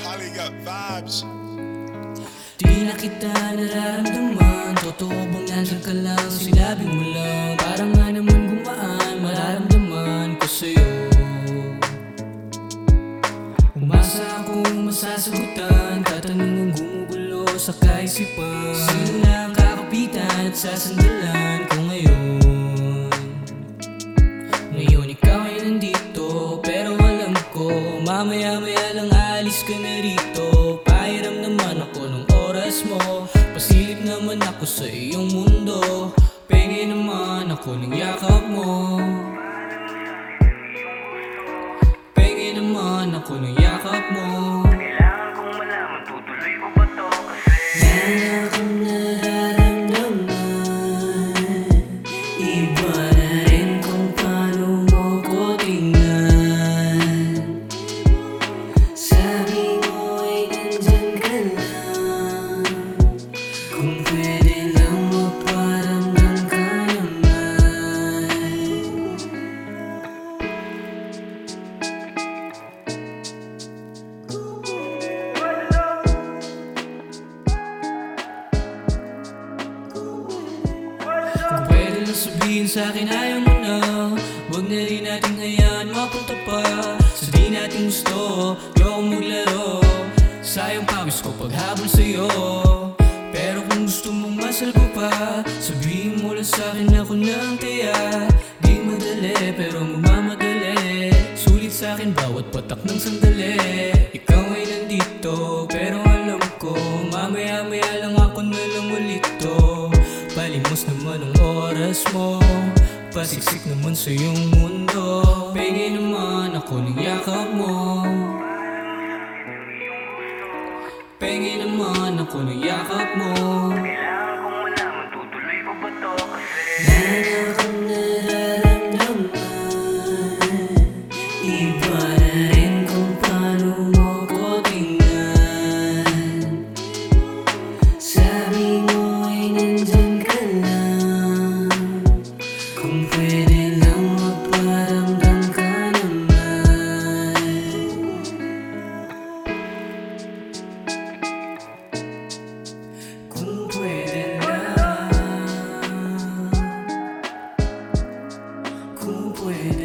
Molly got vibes. Di na kita nararamdaman. Totoo bang nandyan ka lang? Sinabing mo lang. Parang nga naman gumaan. Mararamdaman ko sa'yo. Umasa akong masasagutan. Katanungang gumugulo sa kaisipan. Sino na ang kakapitan at sasandalan ko ngayon Mamaya-maya lang alis ka na rito Pahiram naman ako ng oras mo. Pasilip naman ako sa iyong mundo Pengi naman ako ng yakap mo. Pengi naman ako ng yakap mo sabihin sa akin ayaw mo na Huwag na rin nating hayaan mapunta pa. Sa di natin gusto, yung maglaro. Sayang pawis ko paghabol sa'yo. Pero kung gusto mong masalbo pa Sabihin mo lang sa akin ako na ang taya Di madali pero magmamadali Sulit sa akin bawat patak ng sandali. Ikaw ay nandito pero alam ko Mamaya-maya lang ako na lang ulit to. Palimos naman ang oras mo? Pasiksik naman sa iyong mundo. Pengi naman ako ng yakap mo. Pengi naman ako ng yakap mo. Kailangan kong malaman tutuloy ko ba to? Kasi lang Kung pwede lang